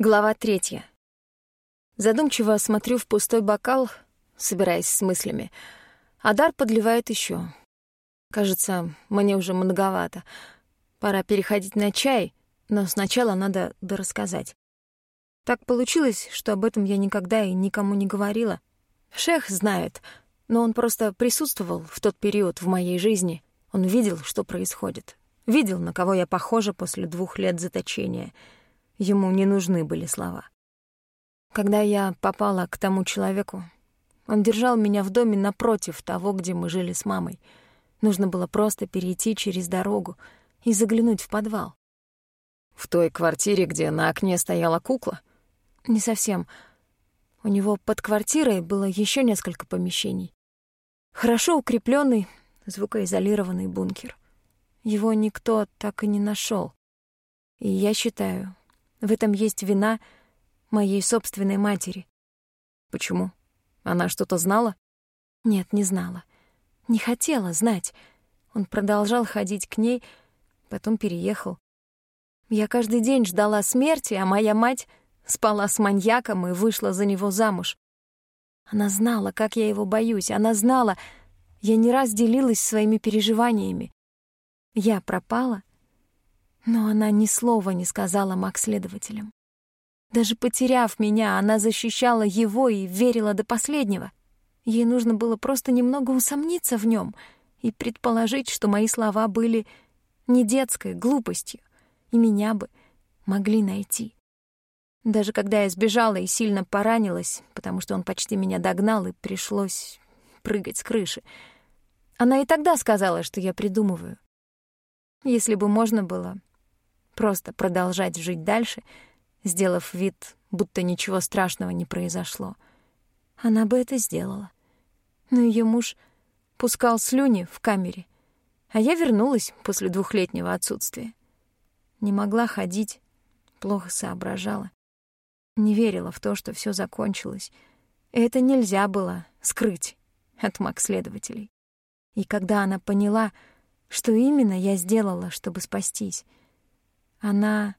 Глава третья. Задумчиво смотрю в пустой бокал, собираясь с мыслями. Адар подливает еще. Кажется, мне уже многовато. Пора переходить на чай, но сначала надо дорассказать. Так получилось, что об этом я никогда и никому не говорила. Шех знает, но он просто присутствовал в тот период в моей жизни. Он видел, что происходит. Видел, на кого я похожа после двух лет заточения — Ему не нужны были слова. Когда я попала к тому человеку, он держал меня в доме напротив того, где мы жили с мамой. Нужно было просто перейти через дорогу и заглянуть в подвал. В той квартире, где на окне стояла кукла? Не совсем. У него под квартирой было еще несколько помещений. Хорошо укрепленный, звукоизолированный бункер. Его никто так и не нашел. И я считаю, в этом есть вина моей собственной матери. Почему? Она что-то знала? Нет, не знала. Не хотела знать. Он продолжал ходить к ней, потом переехал. Я каждый день ждала смерти, а моя мать спала с маньяком и вышла за него замуж. Она знала, как я его боюсь. Она знала. Я не раз делилась своими переживаниями. Я пропала — но она ни слова не сказала маг-следователям. Даже потеряв меня, она защищала его и верила до последнего. Ей нужно было просто немного усомниться в нем и предположить, что мои слова были не детской глупостью, и меня бы могли найти. Даже когда я сбежала и сильно поранилась, потому что он почти меня догнал и пришлось прыгать с крыши, она и тогда сказала, что я придумываю. Если бы можно было, просто продолжать жить дальше, сделав вид, будто ничего страшного не произошло. Она бы это сделала. Но ее муж пускал слюни в камере, а я вернулась после двухлетнего отсутствия. Не могла ходить, плохо соображала. Не верила в то, что все закончилось. Это нельзя было скрыть от маг-следователей. И когда она поняла, что именно я сделала, чтобы спастись — она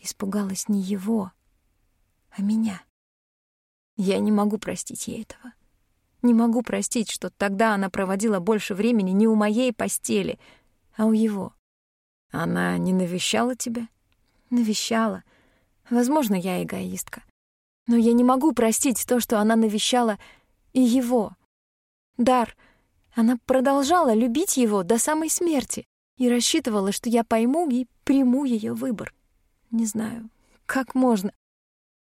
испугалась не его, а меня. Я не могу простить ей этого. Не могу простить, что тогда она проводила больше времени не у моей постели, а у его. Она не навещала тебя? Навещала. Возможно, я эгоистка. Но я не могу простить то, что она навещала и его. Дар, она продолжала любить его до самой смерти и рассчитывала, что я пойму и приму ее выбор. Не знаю, как можно.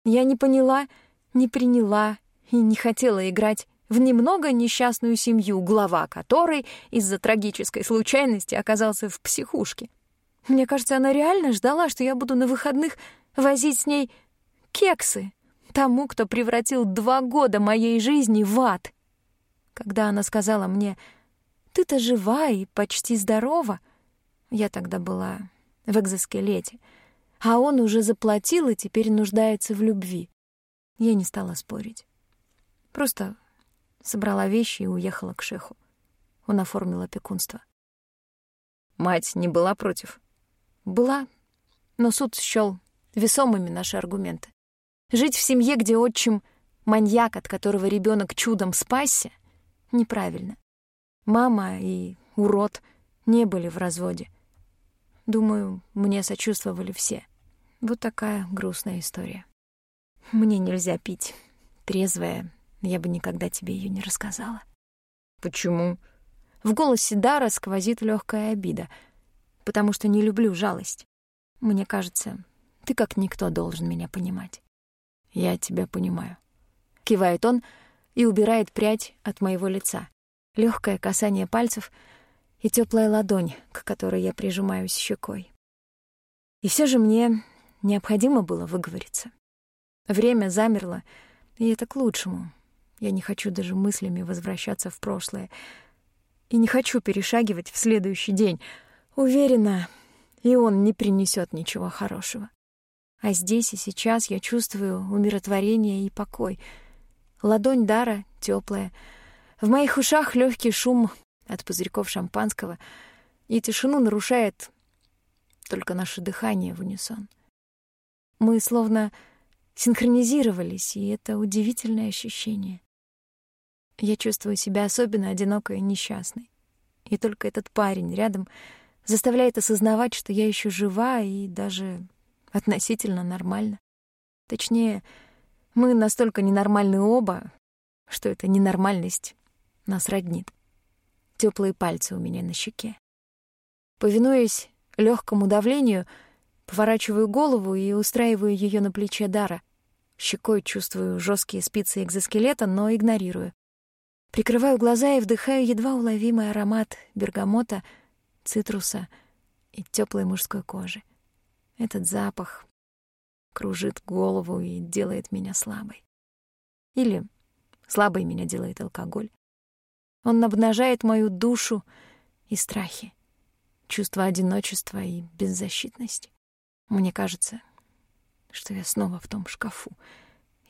Я не поняла, не приняла и не хотела играть в немного несчастную семью, глава которой из-за трагической случайности оказался в психушке. Мне кажется, она реально ждала, что я буду на выходных возить с ней кексы тому, кто превратил два года моей жизни в ад. Когда она сказала мне «Ты-то жива и почти здорова», я тогда была в экзоскелете, а он уже заплатил и теперь нуждается в любви. Я не стала спорить. Просто собрала вещи и уехала к шеху. Он оформил опекунство. Мать не была против? Была, но суд счёл весомыми наши аргументы. Жить в семье, где отчим — маньяк, от которого ребенок чудом спасся, неправильно. Мама и урод не были в разводе — Думаю, мне сочувствовали все. Вот такая грустная история. Мне нельзя пить. Трезвая, я бы никогда тебе ее не рассказала. Почему? В голосе Дара сквозит легкая обида, потому что не люблю жалость. Мне кажется, ты как никто должен меня понимать. Я тебя понимаю. Кивает он и убирает прядь от моего лица. Легкое касание пальцев — и теплая ладонь, к которой я прижимаюсь щекой. И все же мне необходимо было выговориться. Время замерло, и это к лучшему. Я не хочу даже мыслями возвращаться в прошлое. И не хочу перешагивать в следующий день. Уверена, и он не принесет ничего хорошего. А здесь и сейчас я чувствую умиротворение и покой. Ладонь Дара теплая. В моих ушах легкий шум от пузырьков шампанского, и тишину нарушает только наше дыхание в унисон. Мы словно синхронизировались, и это удивительное ощущение. Я чувствую себя особенно одинокой и несчастной. И только этот парень рядом заставляет осознавать, что я еще жива и даже относительно нормально. Точнее, мы настолько ненормальны оба, что эта ненормальность нас роднит. Теплые пальцы у меня на щеке. Повинуясь легкому давлению, поворачиваю голову и устраиваю ее на плече Дара. Щекой чувствую жесткие спицы экзоскелета, но игнорирую. Прикрываю глаза и вдыхаю едва уловимый аромат бергамота, цитруса и теплой мужской кожи. Этот запах кружит голову и делает меня слабой. Или слабой меня делает алкоголь. Он обнажает мою душу и страхи, чувство одиночества и беззащитности. Мне кажется, что я снова в том шкафу,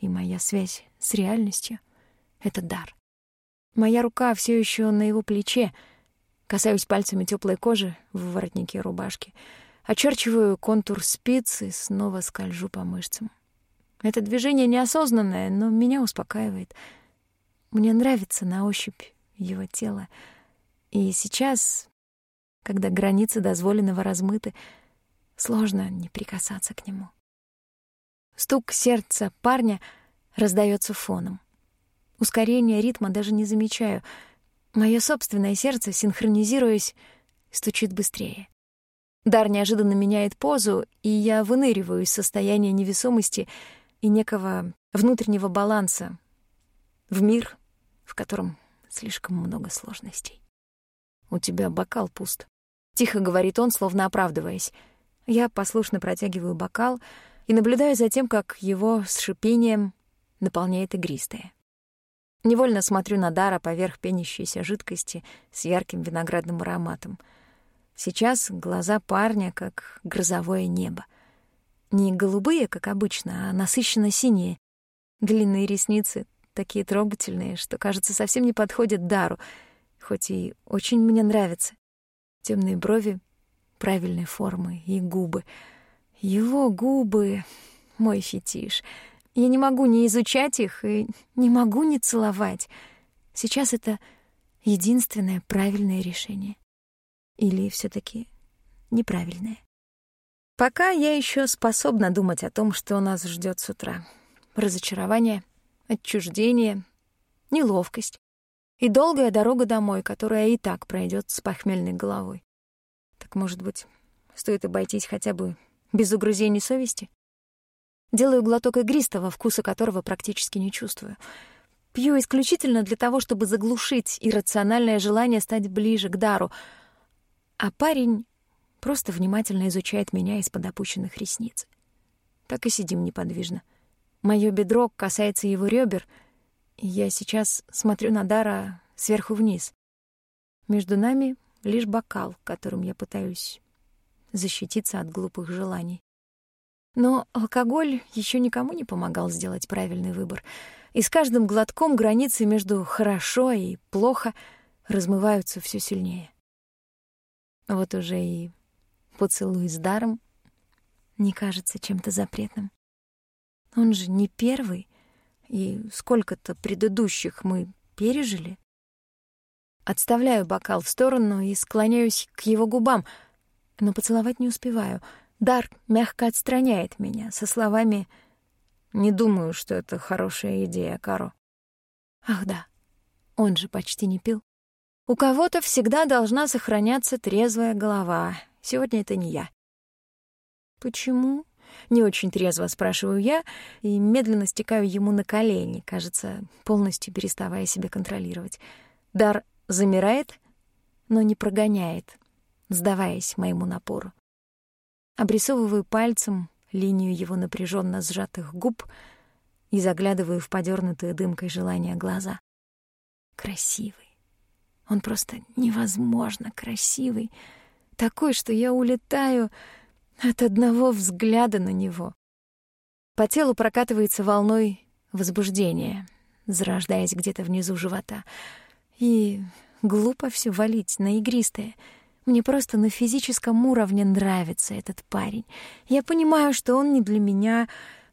и моя связь с реальностью — это дар. Моя рука все еще на его плече, касаюсь пальцами теплой кожи в воротнике рубашки, очерчиваю контур спицы, снова скольжу по мышцам. Это движение неосознанное, но меня успокаивает. Мне нравится на ощупь его тело. И сейчас, когда границы дозволенного размыты, сложно не прикасаться к нему. Стук сердца парня раздается фоном. Ускорение ритма даже не замечаю. Мое собственное сердце, синхронизируясь, стучит быстрее. Дар неожиданно меняет позу, и я выныриваю из состояния невесомости и некого внутреннего баланса в мир, в котором слишком много сложностей. «У тебя бокал пуст», — тихо говорит он, словно оправдываясь. Я послушно протягиваю бокал и наблюдаю за тем, как его с шипением наполняет игристое. Невольно смотрю на Дара поверх пенящейся жидкости с ярким виноградным ароматом. Сейчас глаза парня как грозовое небо. Не голубые, как обычно, а насыщенно синие. Длинные ресницы такие трогательные, что, кажется, совсем не подходят Дару, хоть и очень мне нравятся. Темные брови, правильной формы и губы. Его губы — мой фетиш — я не могу не изучать их и не могу не целовать. Сейчас это единственное правильное решение. Или все таки неправильное. Пока я еще способна думать о том, что нас ждет с утра. Разочарование, отчуждение, неловкость и долгая дорога домой, которая и так пройдет с похмельной головой. Так, может быть, стоит обойтись хотя бы без угрызений совести? Делаю глоток игристого, вкуса которого практически не чувствую. Пью исключительно для того, чтобы заглушить иррациональное желание стать ближе к дару. А парень просто внимательно изучает меня из-под опущенных ресниц. Так и сидим неподвижно. Моё бедро касается его ребер, и я сейчас смотрю на Дара сверху вниз. Между нами лишь бокал, которым я пытаюсь защититься от глупых желаний. Но алкоголь еще никому не помогал сделать правильный выбор. И с каждым глотком границы между «хорошо» и «плохо» размываются все сильнее. Вот уже и поцелуй с даром не кажется чем-то запретным. Он же не первый, и сколько-то предыдущих мы пережили. Отставляю бокал в сторону и склоняюсь к его губам, но поцеловать не успеваю — Дар мягко отстраняет меня со словами «Не думаю, что это хорошая идея, Каро». Ах да, он же почти не пил. У кого-то всегда должна сохраняться трезвая голова. Сегодня это не я. «Почему?» — не очень трезво спрашиваю я и медленно стекаю ему на колени, кажется, полностью переставая себя контролировать. Дар замирает, но не прогоняет, сдаваясь моему напору. Обрисовываю пальцем линию его напряженно сжатых губ и заглядываю в подернутые дымкой желания глаза. Красивый. Он просто невозможно красивый. Такой, что я улетаю от одного взгляда на него. По телу прокатывается волной возбуждения, зарождаясь где-то внизу живота. И глупо все валить на игристое — Мне просто на физическом уровне нравится этот парень. Я понимаю, что он не для меня.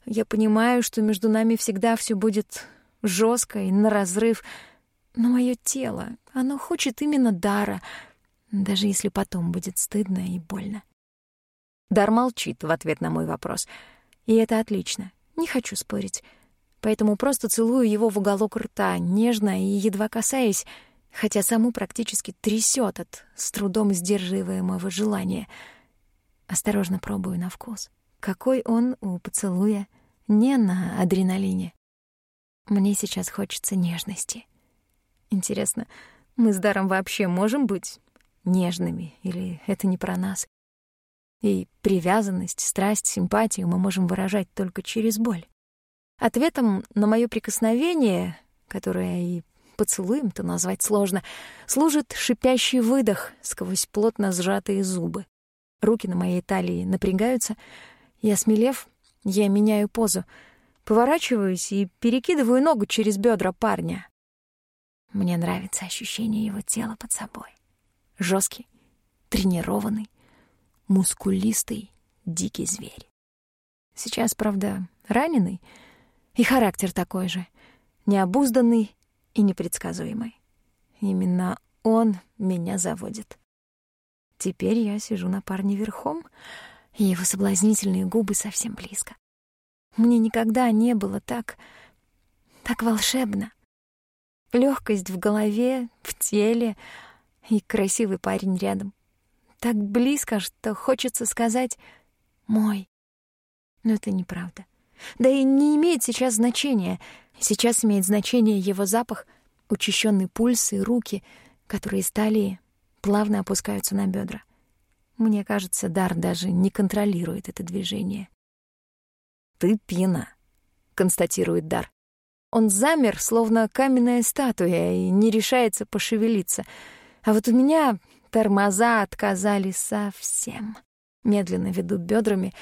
Я понимаю, что между нами всегда все будет жестко и на разрыв. Но мое тело, оно хочет именно дара, даже если потом будет стыдно и больно. Дар молчит в ответ на мой вопрос. И это отлично. Не хочу спорить. Поэтому просто целую его в уголок рта, нежно и едва касаясь, хотя саму практически трясет от с трудом сдерживаемого желания. Осторожно пробую на вкус. Какой он у поцелуя, не на адреналине. Мне сейчас хочется нежности. Интересно, мы с Даром вообще можем быть нежными, или это не про нас? И привязанность, страсть, симпатию мы можем выражать только через боль. Ответом на моё прикосновение, которое и поцелуем-то назвать сложно, служит шипящий выдох сквозь плотно сжатые зубы. Руки на моей талии напрягаются, и, осмелев, я меняю позу, поворачиваюсь и перекидываю ногу через бедра парня. Мне нравится ощущение его тела под собой. Жесткий, тренированный, мускулистый, дикий зверь. Сейчас, правда, раненый, и характер такой же, необузданный и непредсказуемый. Именно он меня заводит. Теперь я сижу на парне верхом, и его соблазнительные губы совсем близко. Мне никогда не было так... так волшебно. Лёгкость в голове, в теле и красивый парень рядом. Так близко, что хочется сказать «мой». Но это неправда. Да и не имеет сейчас значения. Сейчас имеет значение его запах, учащенный пульс и руки, которые стали плавно опускаются на бедра. Мне кажется, Дар даже не контролирует это движение. «Ты пьяна», — констатирует Дар. Он замер, словно каменная статуя, и не решается пошевелиться. А вот у меня тормоза отказали совсем. Медленно веду бедрами,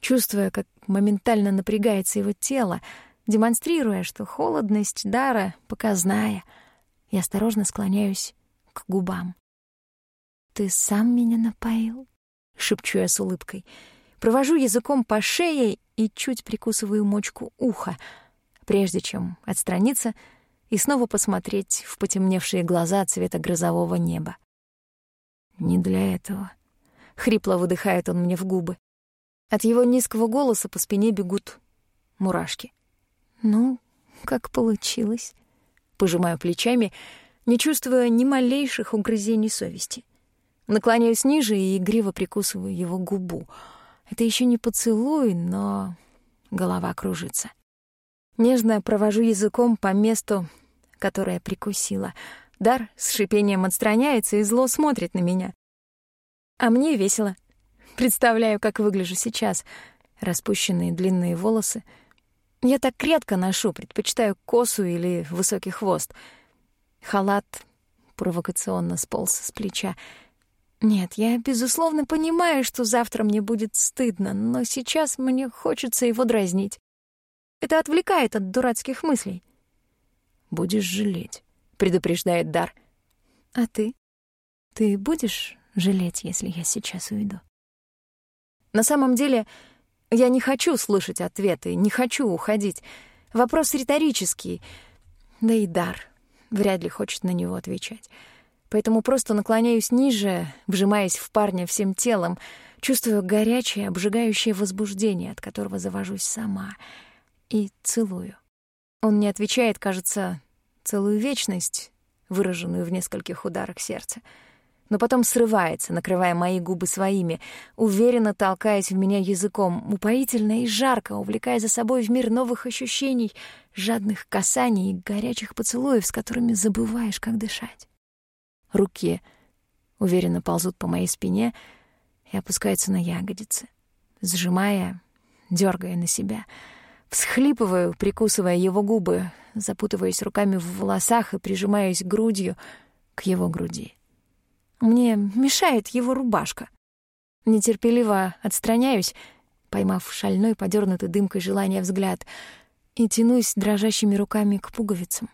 чувствуя, как моментально напрягается его тело, демонстрируя, что холодность дара показная, и осторожно склоняюсь к губам. «Ты сам меня напоил?» — шепчу я с улыбкой. Провожу языком по шее и чуть прикусываю мочку уха, прежде чем отстраниться и снова посмотреть в потемневшие глаза цвета грозового неба. «Не для этого», — хрипло выдыхает он мне в губы. От его низкого голоса по спине бегут мурашки. «Ну, как получилось?» Пожимаю плечами, не чувствуя ни малейших угрызений совести. Наклоняюсь ниже и игриво прикусываю его губу. Это еще не поцелуй, но голова кружится. Нежно провожу языком по месту, которое прикусила. Дар с шипением отстраняется и зло смотрит на меня. А мне весело. Представляю, как выгляжу сейчас. Распущенные длинные волосы. Я так редко ношу, предпочитаю косу или высокий хвост. Халат провокационно сполз с плеча. Нет, я, безусловно, понимаю, что завтра мне будет стыдно, но сейчас мне хочется его дразнить. Это отвлекает от дурацких мыслей. «Будешь жалеть», — предупреждает Дар. «А ты? Ты будешь жалеть, если я сейчас уйду?» На самом деле, я не хочу слышать ответы, не хочу уходить. Вопрос риторический, да и Дар вряд ли хочет на него отвечать. Поэтому просто наклоняюсь ниже, вжимаясь в парня всем телом, чувствую горячее, обжигающее возбуждение, от которого завожусь сама — и целую. Он не отвечает, кажется, целую вечность, выраженную в нескольких ударах сердца. Но потом срывается, накрывая мои губы своими, уверенно толкаясь в меня языком, упоительно и жарко, увлекая за собой в мир новых ощущений, жадных касаний и горячих поцелуев, с которыми забываешь, как дышать. Руки уверенно ползут по моей спине и опускаются на ягодицы, сжимая, дергая на себя — Всхлипываю, прикусывая его губы, запутываясь руками в волосах и прижимаясь грудью к его груди. Мне мешает его рубашка. Нетерпеливо отстраняюсь, поймав шальной, подернутый дымкой желания взгляд, и тянусь дрожащими руками к пуговицам.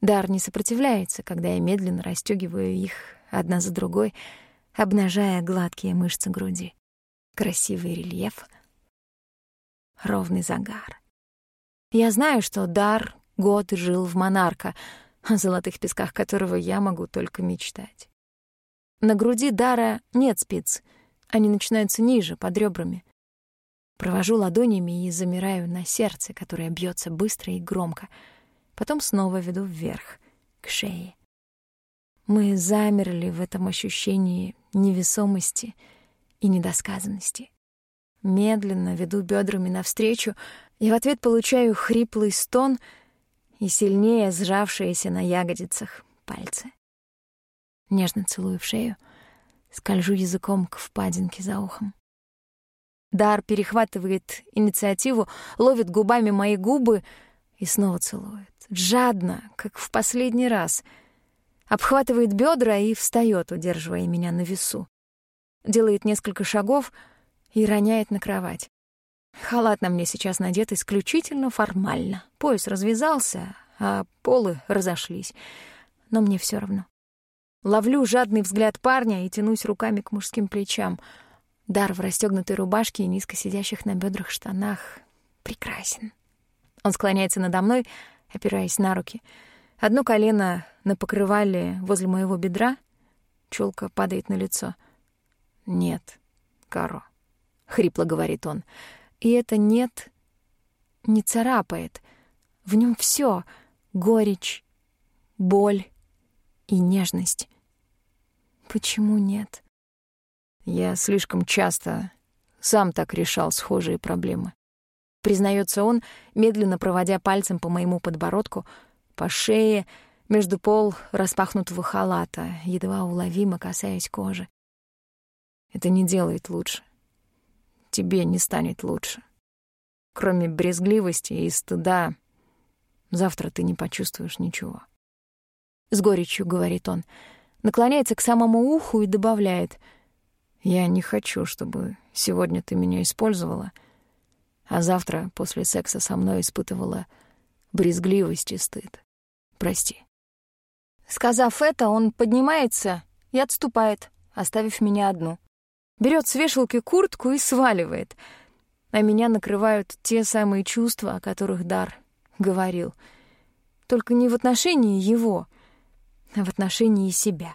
Дар не сопротивляется, когда я медленно расстегиваю их одна за другой, обнажая гладкие мышцы груди. Красивый рельеф, ровный загар. Я знаю, что Дар год жил в Монарка, о золотых песках которого я могу только мечтать. На груди Дара нет спиц, они начинаются ниже, под ребрами. Провожу ладонями и замираю на сердце, которое бьется быстро и громко. Потом снова веду вверх, к шее. Мы замерли в этом ощущении невесомости и недосказанности. Медленно веду бедрами навстречу, и в ответ получаю хриплый стон и сильнее сжавшиеся на ягодицах пальцы. Нежно целую в шею, скольжу языком к впадинке за ухом. Дар перехватывает инициативу, ловит губами мои губы и снова целует. Жадно, как в последний раз. Обхватывает бедра и встает, удерживая меня на весу. Делает несколько шагов и роняет на кровать. Халат на мне сейчас надет исключительно формально. Пояс развязался, а полы разошлись. Но мне все равно. Ловлю жадный взгляд парня и тянусь руками к мужским плечам — Дар в расстёгнутой рубашке и низко сидящих на бедрах штанах прекрасен. Он склоняется надо мной, опираясь на руки. Одно колено на покрывале возле моего бедра, чёлка падает на лицо. «Нет, Каро», — хрипло говорит он. И это «нет» не царапает. В нём всё — горечь, боль и нежность. Почему нет? Я слишком часто сам так решал схожие проблемы. Признается он, медленно проводя пальцем по моему подбородку, по шее, между пол распахнутого халата, едва уловимо касаясь кожи. Это не делает лучше. Тебе не станет лучше. Кроме брезгливости и стыда, завтра ты не почувствуешь ничего. С горечью говорит он, наклоняется к самому уху и добавляет — я не хочу, чтобы сегодня ты меня использовала, а завтра после секса со мной испытывала брезгливость и стыд. Прости. Сказав это, он поднимается и отступает, оставив меня одну. Берет с вешалки куртку и сваливает, а меня накрывают те самые чувства, о которых Дар говорил. Только не в отношении его, а в отношении себя.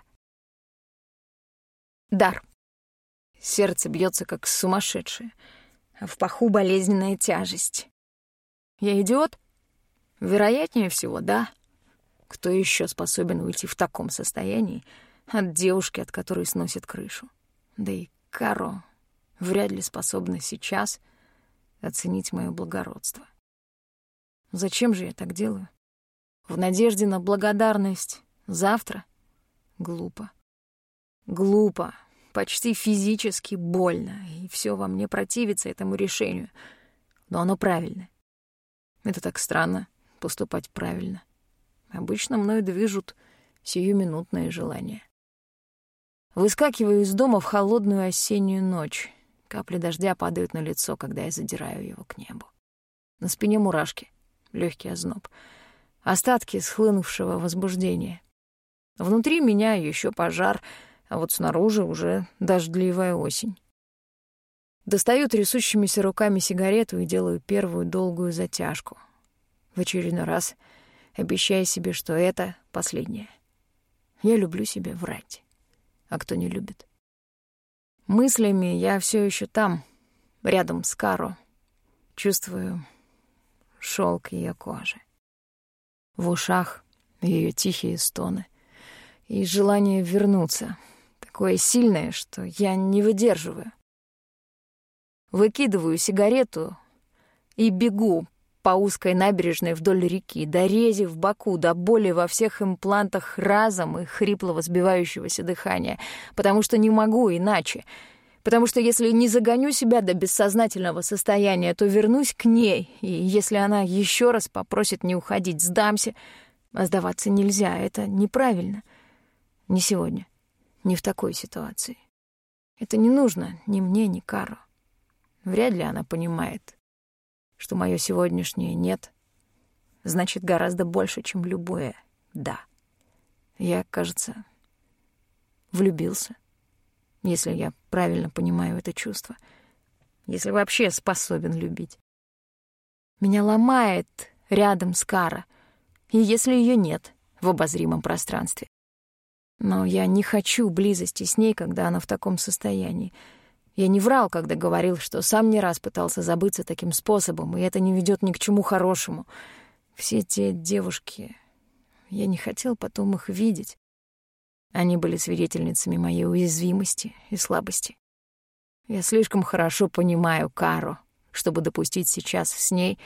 Дар. Сердце бьется как сумасшедшее, а в паху болезненная тяжесть. Я идиот? Вероятнее всего, да. Кто еще способен уйти в таком состоянии от девушки, от которой сносит крышу? Да и Каро вряд ли способна сейчас оценить мое благородство. Зачем же я так делаю? В надежде на благодарность завтра? Глупо. Глупо почти физически больно, и все во мне противится этому решению. Но оно правильно. Это так странно — поступать правильно. Обычно мною движут сиюминутные желания. Выскакиваю из дома в холодную осеннюю ночь. Капли дождя падают на лицо, когда я задираю его к небу. На спине мурашки, легкий озноб, остатки схлынувшего возбуждения. Внутри меня еще пожар — а вот снаружи уже дождливая осень. Достаю трясущимися руками сигарету и делаю первую долгую затяжку. В очередной раз обещая себе, что это последнее. Я люблю себе врать. А кто не любит? Мыслями я все еще там, рядом с Каро. Чувствую шелк ее кожи. В ушах ее тихие стоны и желание вернуться — такое сильное, что я не выдерживаю. Выкидываю сигарету и бегу по узкой набережной вдоль реки, до рези в боку, до боли во всех имплантах разом и хриплого сбивающегося дыхания, потому что не могу иначе. Потому что если не загоню себя до бессознательного состояния, то вернусь к ней, и если она еще раз попросит не уходить, сдамся. А сдаваться нельзя, это неправильно. Не сегодня не в такой ситуации. Это не нужно ни мне, ни Кару. Вряд ли она понимает, что мое сегодняшнее «нет» значит гораздо больше, чем любое «да». Я, кажется, влюбился. если я правильно понимаю это чувство, если вообще способен любить. Меня ломает рядом с Кара, и если ее нет в обозримом пространстве. Но я не хочу близости с ней, когда она в таком состоянии. Я не врал, когда говорил, что сам не раз пытался забыться таким способом, и это не ведет ни к чему хорошему. Все те девушки... Я не хотел потом их видеть. Они были свидетельницами моей уязвимости и слабости. Я слишком хорошо понимаю Кару, чтобы допустить сейчас с ней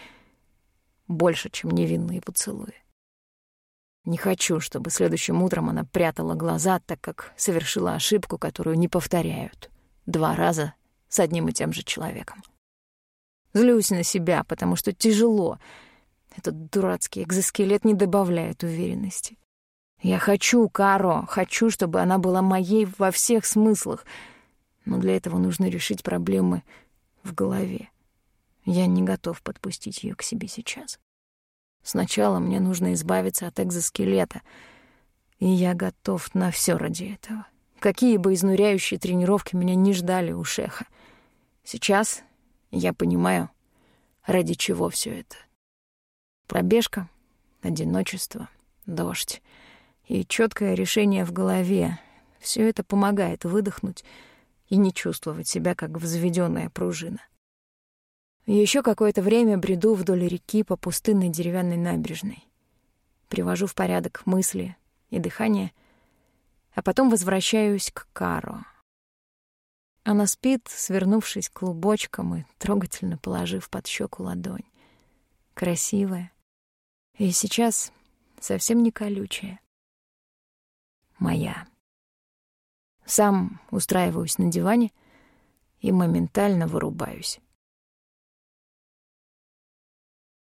больше, чем невинные поцелуи. Не хочу, чтобы следующим утром она прятала глаза, так как совершила ошибку, которую не повторяют два раза с одним и тем же человеком. Злюсь на себя, потому что тяжело. Этот дурацкий экзоскелет не добавляет уверенности. Я хочу Каро, хочу, чтобы она была моей во всех смыслах, но для этого нужно решить проблемы в голове. Я не готов подпустить ее к себе сейчас. Сначала мне нужно избавиться от экзоскелета, и я готов на все ради этого. Какие бы изнуряющие тренировки меня не ждали у шеха. Сейчас я понимаю, ради чего все это. Пробежка, одиночество, дождь и четкое решение в голове. Все это помогает выдохнуть и не чувствовать себя как взведенная пружина. Еще какое-то время бреду вдоль реки по пустынной деревянной набережной. Привожу в порядок мысли и дыхание, а потом возвращаюсь к Каро. Она спит, свернувшись клубочком и трогательно положив под щеку ладонь. Красивая. И сейчас совсем не колючая. Моя. Сам устраиваюсь на диване и моментально вырубаюсь.